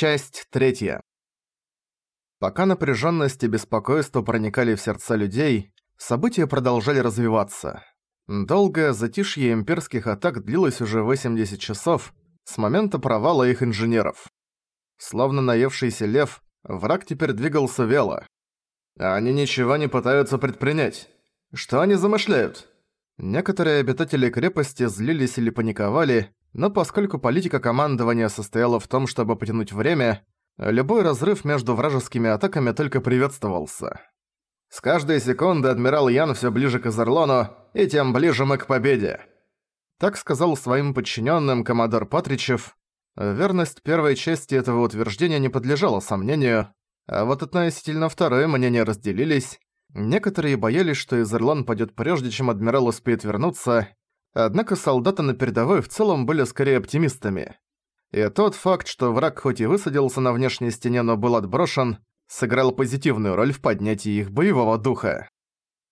Часть третья. Пока напряженность и беспокойство проникали в сердца людей, события продолжали развиваться. Долгое затишье имперских атак длилось уже 80 часов с момента провала их инженеров. Словно наевшийся лев, враг теперь двигался вяло. Они ничего не пытаются предпринять. Что они замышляют? Некоторые обитатели крепости злились или паниковали, но поскольку политика командования состояла в том, чтобы потянуть время, любой разрыв между вражескими атаками только приветствовался. С каждой секунды адмирал Ян все ближе к Изерлону, и тем ближе мы к победе. Так сказал своим подчиненным коммодор Патричев. Верность первой части этого утверждения не подлежала сомнению, а вот относительно второй мнения разделились. Некоторые боялись, что Изерлон падет прежде, чем адмирал успеет вернуться, Однако солдаты на передовой в целом были скорее оптимистами. И тот факт, что враг хоть и высадился на внешней стене, но был отброшен, сыграл позитивную роль в поднятии их боевого духа.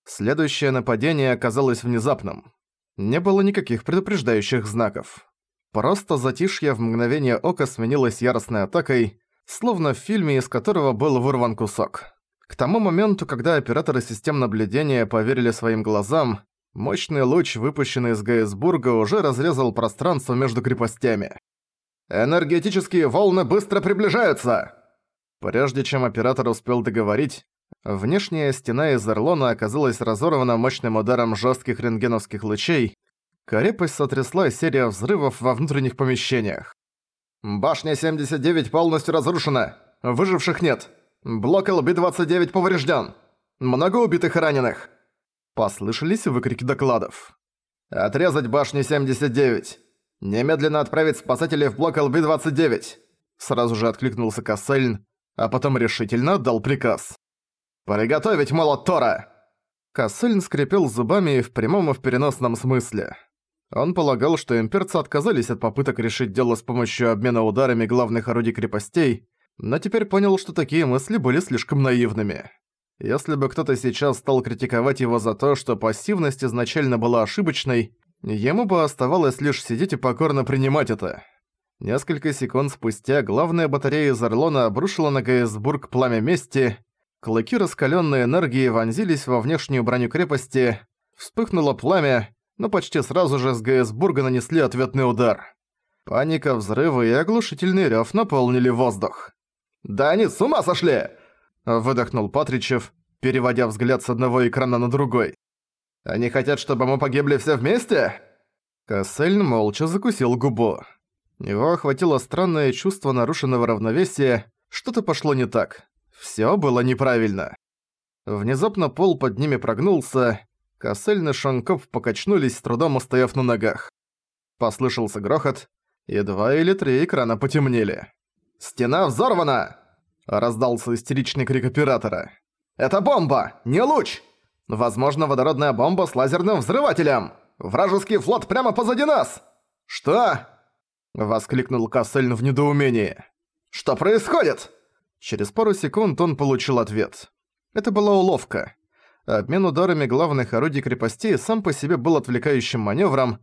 Следующее нападение оказалось внезапным. Не было никаких предупреждающих знаков. Просто затишье в мгновение ока сменилось яростной атакой, словно в фильме, из которого был вырван кусок. К тому моменту, когда операторы систем наблюдения поверили своим глазам, Мощный луч, выпущенный из Гейсбурга, уже разрезал пространство между крепостями. «Энергетические волны быстро приближаются!» Прежде чем оператор успел договорить, внешняя стена из Эрлона оказалась разорвана мощным ударом жестких рентгеновских лучей, крепость сотрясла серия взрывов во внутренних помещениях. «Башня 79 полностью разрушена! Выживших нет! Блок ЛБ-29 поврежден! Много убитых и раненых!» Послышались выкрики докладов. «Отрезать башню 79! Немедленно отправить спасателей в блок ЛБ-29!» Сразу же откликнулся Кассельн, а потом решительно отдал приказ. «Приготовить молот Тора!» Кассельн скрипел зубами в прямом и в переносном смысле. Он полагал, что имперцы отказались от попыток решить дело с помощью обмена ударами главных орудий крепостей, но теперь понял, что такие мысли были слишком наивными. Если бы кто-то сейчас стал критиковать его за то, что пассивность изначально была ошибочной, ему бы оставалось лишь сидеть и покорно принимать это. Несколько секунд спустя главная батарея из Орлона обрушила на Гейсбург пламя мести, клыки раскалённой энергии вонзились во внешнюю броню крепости, вспыхнуло пламя, но почти сразу же с Гейсбурга нанесли ответный удар. Паника, взрывы и оглушительный рёв наполнили воздух. «Да они с ума сошли!» Выдохнул Патричев, переводя взгляд с одного экрана на другой. «Они хотят, чтобы мы погибли все вместе?» Кассельн молча закусил губу. Его охватило странное чувство нарушенного равновесия, что-то пошло не так. Всё было неправильно. Внезапно пол под ними прогнулся, Кассельн и Шонкоп покачнулись, с трудом устояв на ногах. Послышался грохот, и два или три экрана потемнели. «Стена взорвана!» Раздался истеричный крик оператора. «Это бомба! Не луч! Возможно, водородная бомба с лазерным взрывателем! Вражеский флот прямо позади нас!» «Что?» Воскликнул Кассельн в недоумении. «Что происходит?» Через пару секунд он получил ответ. Это была уловка. Обмен ударами главных орудий крепостей сам по себе был отвлекающим маневром,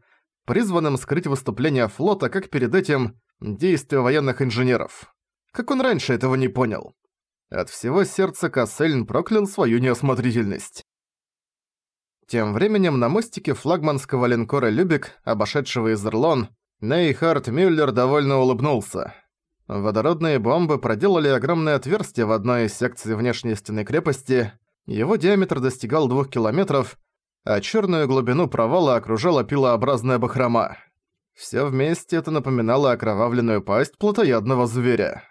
призванным скрыть выступление флота, как перед этим действия военных инженеров. Как он раньше этого не понял? От всего сердца Кассельн проклял свою неосмотрительность. Тем временем на мостике флагманского линкора «Любик», обошедшего из Ирлон, Нейхард Мюллер довольно улыбнулся. Водородные бомбы проделали огромное отверстие в одной из секций внешней стены крепости, его диаметр достигал двух километров, а черную глубину провала окружала пилообразная бахрома. Все вместе это напоминало окровавленную пасть плотоядного зверя.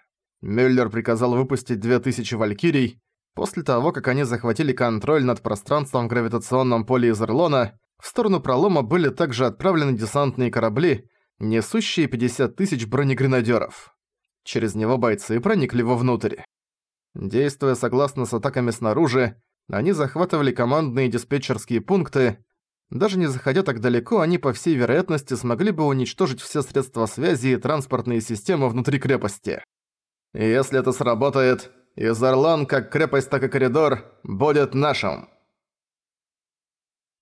Мюллер приказал выпустить 2000 валькирий. После того, как они захватили контроль над пространством в гравитационном поле из Ирлона, в сторону пролома были также отправлены десантные корабли, несущие 50 тысяч бронегренадеров. Через него бойцы проникли вовнутрь. Действуя согласно с атаками снаружи, они захватывали командные диспетчерские пункты. Даже не заходя так далеко, они по всей вероятности смогли бы уничтожить все средства связи и транспортные системы внутри крепости. Если это сработает, Изарлан, как крепость, так и коридор, будет нашим.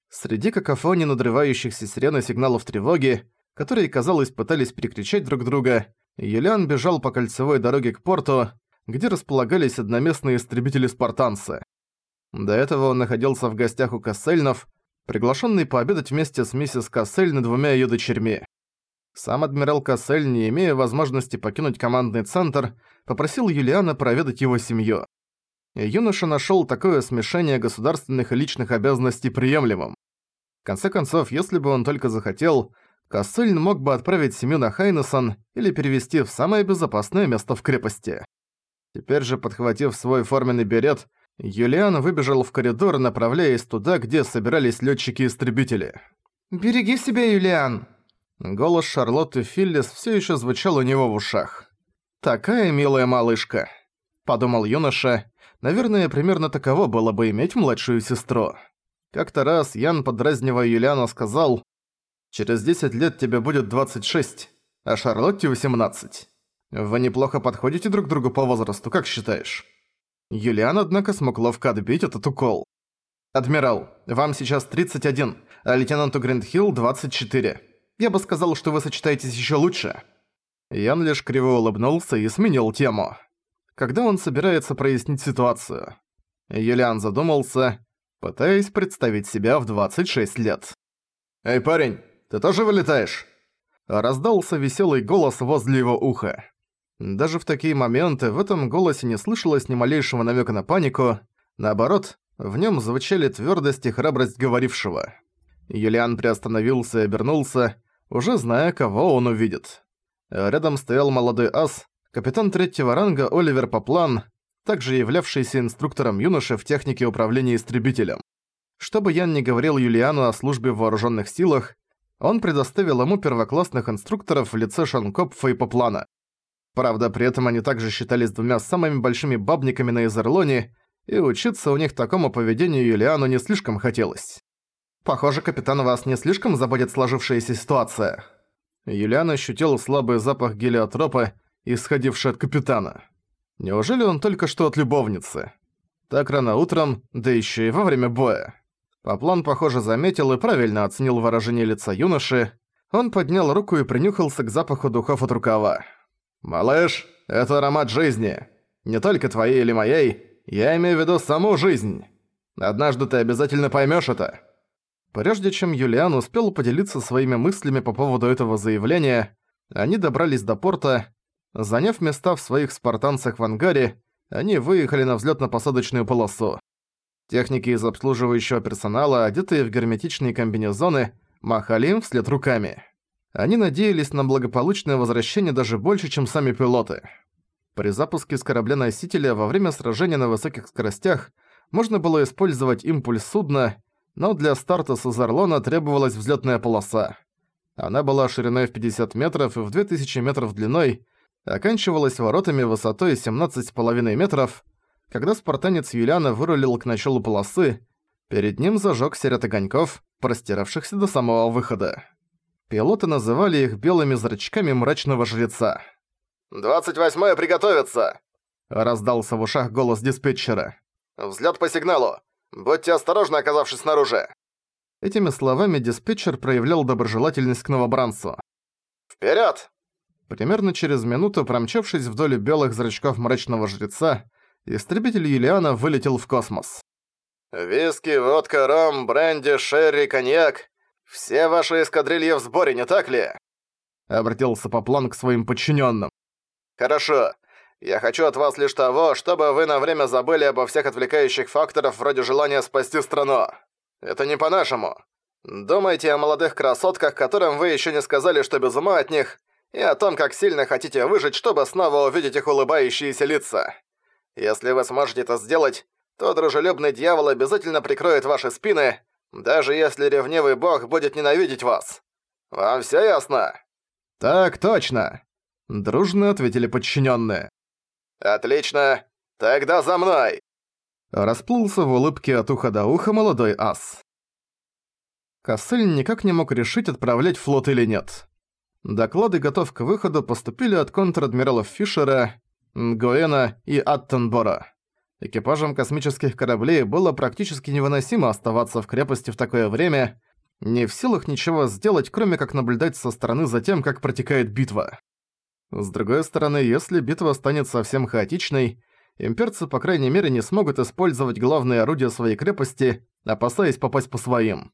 Среди какофонии надрывающихся сирен сигналов тревоги, которые, казалось, пытались перекричать друг друга, Юлиан бежал по кольцевой дороге к порту, где располагались одноместные истребители-спартанцы. До этого он находился в гостях у Кассельнов, приглашенный пообедать вместе с миссис Кассель и двумя ее дочерьми. Сам адмирал Кассель, не имея возможности покинуть командный центр, попросил Юлиана проведать его семью. юноша нашел такое смешение государственных и личных обязанностей приемлемым. В конце концов, если бы он только захотел, Кассель мог бы отправить семью на Хайнесон или перевести в самое безопасное место в крепости. Теперь же, подхватив свой форменный берет, Юлиан выбежал в коридор, направляясь туда, где собирались летчики-истребители. «Береги себя, Юлиан!» Голос Шарлотты Филлис все еще звучал у него в ушах. «Такая милая малышка», — подумал юноша. Наверное, примерно таково было бы иметь младшую сестру. Как-то раз Ян, подразнивая Юлиана, сказал, «Через 10 лет тебе будет 26, а Шарлотте 18. Вы неплохо подходите друг другу по возрасту, как считаешь?» Юлиан, однако, смог ловко отбить этот укол. «Адмирал, вам сейчас 31, а лейтенанту Гриндхилл 24. Я бы сказал, что вы сочетаетесь еще лучше». Ян лишь криво улыбнулся и сменил тему. Когда он собирается прояснить ситуацию? Юлиан задумался, пытаясь представить себя в 26 лет. «Эй, парень, ты тоже вылетаешь?» Раздался веселый голос возле его уха. Даже в такие моменты в этом голосе не слышалось ни малейшего намека на панику, наоборот, в нем звучали твердость и храбрость говорившего. Юлиан приостановился и обернулся, уже зная, кого он увидит. Рядом стоял молодой ас, капитан третьего ранга Оливер Поплан, также являвшийся инструктором юноши в технике управления истребителем. Что бы Ян ни говорил Юлиану о службе в вооруженных силах, он предоставил ему первоклассных инструкторов в лице Шанкопфа и Поплана. Правда, при этом они также считались двумя самыми большими бабниками на Изерлоне, и учиться у них такому поведению Юлиану не слишком хотелось. Похоже, капитан вас не слишком заботит сложившаяся ситуация. Юлиан ощутил слабый запах гелиотропа, исходивший от капитана. Неужели он только что от любовницы? Так рано утром, да еще и во время боя. Поплан, похоже, заметил и правильно оценил выражение лица юноши. Он поднял руку и принюхался к запаху духов от рукава. «Малыш, это аромат жизни. Не только твоей или моей, я имею в виду саму жизнь. Однажды ты обязательно поймёшь это». Прежде чем Юлиан успел поделиться своими мыслями по поводу этого заявления, они добрались до порта. Заняв места в своих спартанцах в ангаре, они выехали на взлётно-посадочную полосу. Техники из обслуживающего персонала, одетые в герметичные комбинезоны, махали им вслед руками. Они надеялись на благополучное возвращение даже больше, чем сами пилоты. При запуске с корабля-носителя во время сражения на высоких скоростях можно было использовать импульс судна, но для старта с Азарлона требовалась взлетная полоса. Она была шириной в 50 метров и в 2000 метров длиной, оканчивалась воротами высотой 17,5 метров. Когда спартанец Юлиана вырулил к началу полосы, перед ним зажёгся ряд огоньков, простиравшихся до самого выхода. Пилоты называли их белыми зрачками мрачного жреца. «Двадцать восьмое приготовиться!» Раздался в ушах голос диспетчера. «Взлёт по сигналу! Будьте осторожны, оказавшись снаружи!» Этими словами диспетчер проявлял доброжелательность к новобранцу. «Вперёд!» Примерно через минуту, промчавшись вдоль белых зрачков мрачного жреца, истребитель Юлиана вылетел в космос. «Виски, водка, ром, бренди, шерри, коньяк. Все ваши эскадрильи в сборе, не так ли?» Обратился Поплан к своим подчиненным. «Хорошо. Я хочу от вас лишь того, чтобы вы на время забыли обо всех отвлекающих факторах вроде желания спасти страну. Это не по-нашему. Думайте о молодых красотках, которым вы еще не сказали, что без ума от них, и о том, как сильно хотите выжить, чтобы снова увидеть их улыбающиеся лица. Если вы сможете это сделать, то дружелюбный дьявол обязательно прикроет ваши спины, даже если ревнивый бог будет ненавидеть вас. Вам всё ясно? Так точно, дружно ответили подчиненные. «Отлично! Тогда за мной!» Расплылся в улыбке от уха до уха молодой ас. Кассель никак не мог решить, отправлять флот или нет. Доклады готов к выходу поступили от контр-адмиралов Фишера, Нгоэна и Аттенбора. Экипажам космических кораблей было практически невыносимо оставаться в крепости в такое время, не в силах ничего сделать, кроме как наблюдать со стороны за тем, как протекает битва. С другой стороны, если битва станет совсем хаотичной, имперцы по крайней мере не смогут использовать главные орудия своей крепости, опасаясь попасть по своим.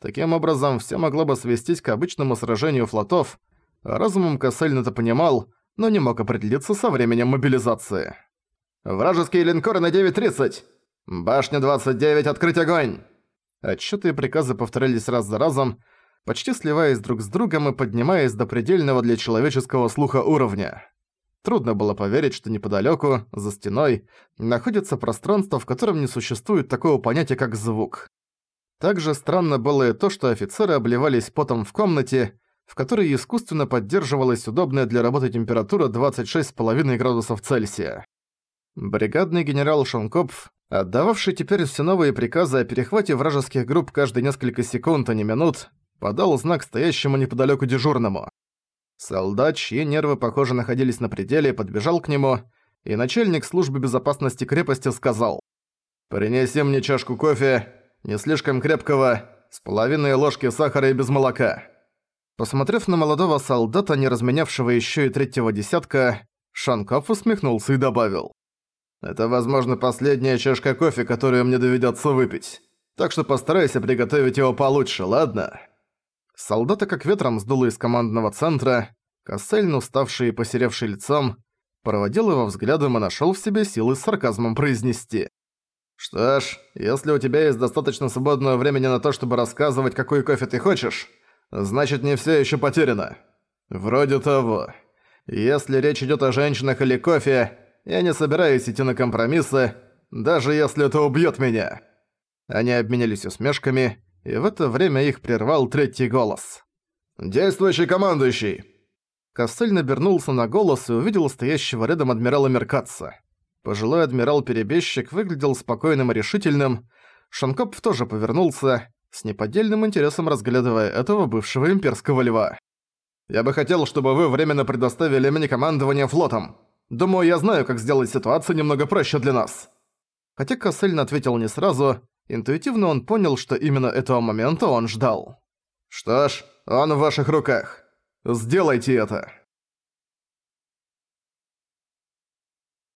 Таким образом, все могло бы свестись к обычному сражению флотов, разумом Кассельн это понимал, но не мог определиться со временем мобилизации. «Вражеские линкоры на 9.30! Башня 29, открыть огонь!» Отчеты и приказы повторялись раз за разом, почти сливаясь друг с другом и поднимаясь до предельного для человеческого слуха уровня. Трудно было поверить, что неподалеку, за стеной, находится пространство, в котором не существует такого понятия, как звук. Также странно было и то, что офицеры обливались потом в комнате, в которой искусственно поддерживалась удобная для работы температура 26,5 градусов Цельсия. Бригадный генерал Шонкопф, отдававший теперь все новые приказы о перехвате вражеских групп каждые несколько секунд, а не минут, подал знак стоящему неподалеку дежурному. Солдат, чьи нервы, похоже, находились на пределе, подбежал к нему, и начальник службы безопасности крепости сказал «Принеси мне чашку кофе, не слишком крепкого, с половиной ложки сахара и без молока». Посмотрев на молодого солдата, не разменявшего еще и третьего десятка, Шанков усмехнулся и добавил. «Это, возможно, последняя чашка кофе, которую мне доведется выпить. Так что постарайся приготовить его получше, ладно?» Солдата как ветром сдуло из командного центра, Кассельн, уставший и посеревший лицом, проводил его взглядом и нашел в себе силы с сарказмом произнести. «Что ж, если у тебя есть достаточно свободного времени на то, чтобы рассказывать, какой кофе ты хочешь, значит не все еще потеряно. Вроде того. Если речь идет о женщинах или кофе, я не собираюсь идти на компромиссы, даже если это убьет меня». Они обменялись усмешками, и в это время их прервал третий голос. «Действующий командующий!» Кассель набернулся на голос и увидел стоящего рядом адмирала Меркатца. Пожилой адмирал-перебежчик выглядел спокойным и решительным. Шанкоп тоже повернулся, с неподдельным интересом разглядывая этого бывшего имперского льва. «Я бы хотел, чтобы вы временно предоставили мне командование флотом. Думаю, я знаю, как сделать ситуацию немного проще для нас». Хотя Кассельн ответил не сразу, интуитивно он понял, что именно этого момента он ждал. «Что ж, он в ваших руках. Сделайте это!»